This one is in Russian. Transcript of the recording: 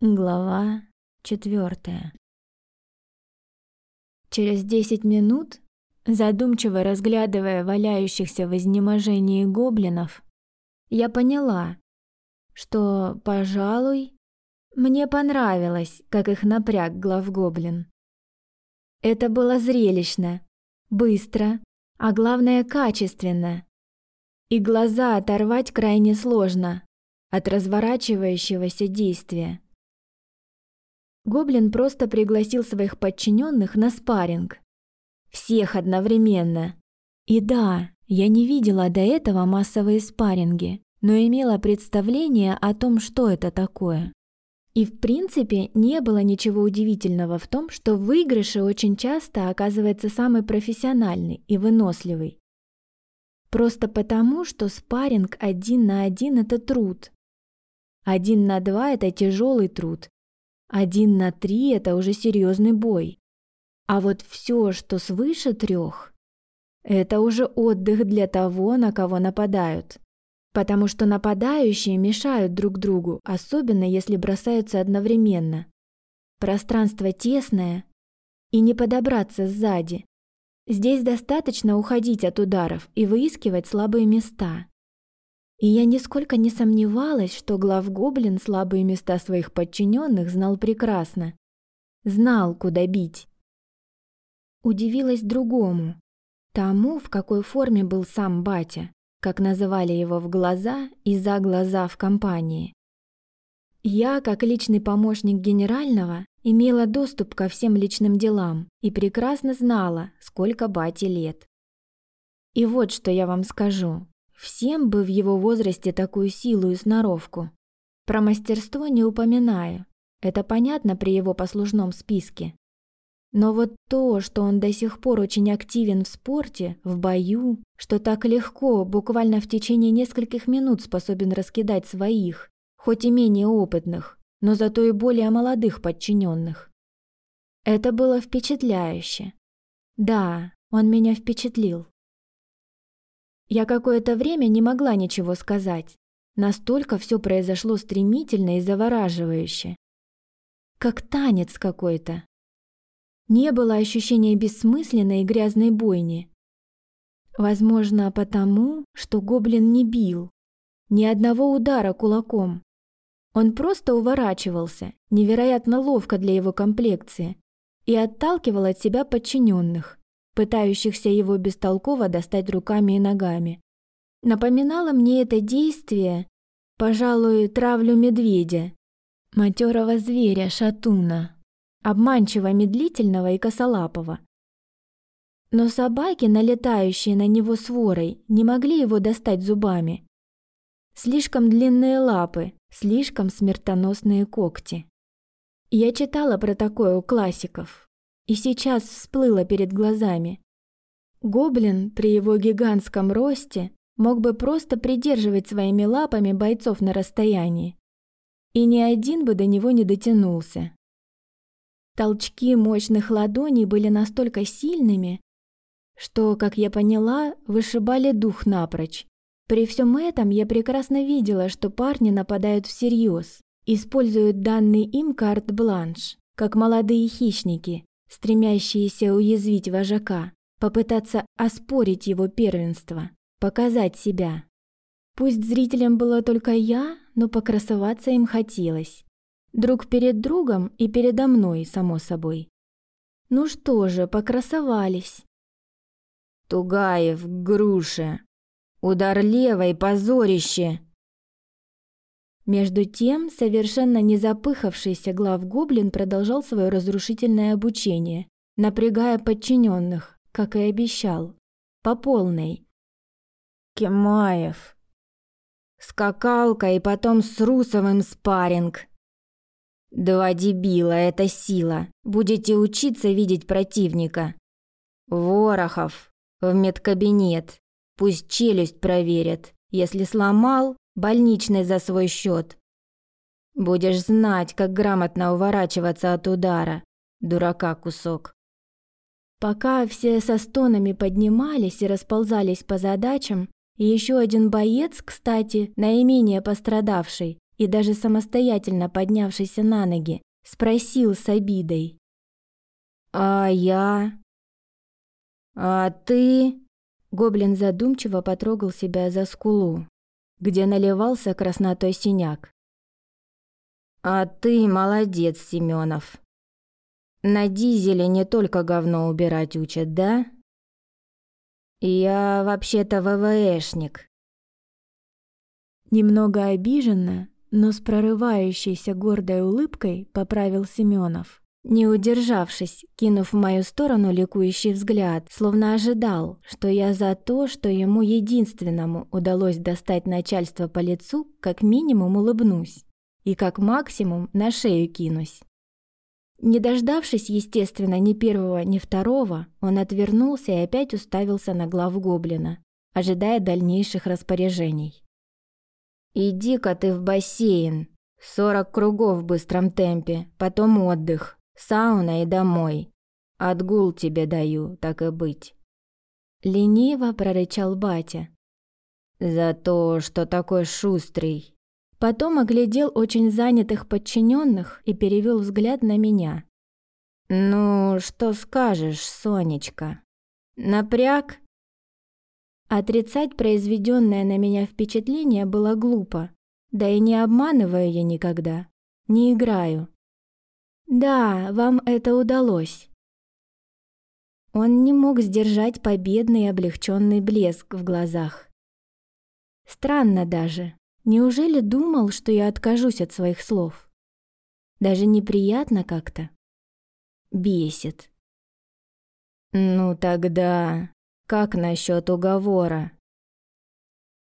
Глава четвертая. Через десять минут, задумчиво разглядывая валяющихся в изнеможении гоблинов, я поняла, что, пожалуй, мне понравилось, как их напряг главгоблин. Это было зрелищно, быстро, а главное качественно. И глаза оторвать крайне сложно от разворачивающегося действия. Гоблин просто пригласил своих подчиненных на спарринг. Всех одновременно. И да, я не видела до этого массовые спарринги, но имела представление о том, что это такое. И в принципе не было ничего удивительного в том, что в выигрыше очень часто оказывается самый профессиональный и выносливый. Просто потому, что спарринг один на один – это труд. Один на два – это тяжелый труд, один на три – это уже серьезный бой. А вот все, что свыше трех, это уже отдых для того, на кого нападают. Потому что нападающие мешают друг другу, особенно если бросаются одновременно. Пространство тесное, и не подобраться сзади. Здесь достаточно уходить от ударов и выискивать слабые места. И я нисколько не сомневалась, что главгоблин слабые места своих подчиненных знал прекрасно. Знал, куда бить. Удивилась другому. Тому, в какой форме был сам батя, как называли его в глаза и за глаза в компании. Я, как личный помощник генерального, имела доступ ко всем личным делам и прекрасно знала, сколько бате лет. И вот что я вам скажу. Всем бы в его возрасте такую силу и сноровку. Про мастерство не упоминаю. Это понятно при его послужном списке. Но вот то, что он до сих пор очень активен в спорте, в бою, что так легко, буквально в течение нескольких минут способен раскидать своих, хоть и менее опытных, но зато и более молодых подчиненных. Это было впечатляюще. Да, он меня впечатлил. Я какое-то время не могла ничего сказать. Настолько все произошло стремительно и завораживающе. Как танец какой-то. Не было ощущения бессмысленной и грязной бойни. Возможно, потому, что гоблин не бил. Ни одного удара кулаком. Он просто уворачивался, невероятно ловко для его комплекции, и отталкивал от себя подчиненных пытающихся его бестолково достать руками и ногами. Напоминало мне это действие, пожалуй, травлю медведя, матерого зверя шатуна, обманчиво медлительного и косолапого. Но собаки, налетающие на него сворой, не могли его достать зубами. Слишком длинные лапы, слишком смертоносные когти. Я читала про такое у классиков, и сейчас всплыло перед глазами. Гоблин при его гигантском росте мог бы просто придерживать своими лапами бойцов на расстоянии, и ни один бы до него не дотянулся. Толчки мощных ладоней были настолько сильными, что, как я поняла, вышибали дух напрочь. При всем этом я прекрасно видела, что парни нападают всерьез, используют данный им карт-бланш, как молодые хищники, стремящиеся уязвить вожака, попытаться оспорить его первенство, показать себя. Пусть зрителям было только я, но покрасоваться им хотелось. Друг перед другом и передо мной, само собой. Ну что же, покрасовались. Тугаев, груша. Удар левой, позорище. Между тем, совершенно не запыхавшийся глав-гоблин продолжал свое разрушительное обучение, напрягая подчиненных, как и обещал, по полной. Кемаев. Скакалка и потом с Русовым спарринг. Два дебила – это сила. Будете учиться видеть противника. Ворохов. В медкабинет. Пусть челюсть проверят. Если сломал, больничный за свой счет. Будешь знать, как грамотно уворачиваться от удара, дурака кусок. Пока все со стонами поднимались и расползались по задачам, еще один боец, кстати, наименее пострадавший, и даже самостоятельно поднявшийся на ноги, спросил с обидой. «А я? А ты?» Гоблин задумчиво потрогал себя за скулу, где наливался краснотой синяк. «А ты молодец, Семенов. На дизеле не только говно убирать учат, да?» «Я вообще-то ВВЭшник». Немного обиженно, но с прорывающейся гордой улыбкой поправил Семенов. Не удержавшись, кинув в мою сторону ликующий взгляд, словно ожидал, что я за то, что ему единственному удалось достать начальство по лицу, как минимум улыбнусь и как максимум на шею кинусь. Не дождавшись, естественно, ни первого, ни второго, он отвернулся и опять уставился на главу гоблина, ожидая дальнейших распоряжений. «Иди-ка ты в бассейн. Сорок кругов в быстром темпе, потом отдых, сауна и домой. Отгул тебе даю, так и быть». Лениво прорычал батя. «За то, что такой шустрый». Потом оглядел очень занятых подчиненных и перевел взгляд на меня. «Ну, что скажешь, Сонечка? Напряг?» Отрицать произведенное на меня впечатление было глупо. Да и не обманываю я никогда. Не играю. Да, вам это удалось. Он не мог сдержать победный и облегченный блеск в глазах. Странно даже. Неужели думал, что я откажусь от своих слов? Даже неприятно как-то. Бесит. «Ну тогда, как насчет уговора?»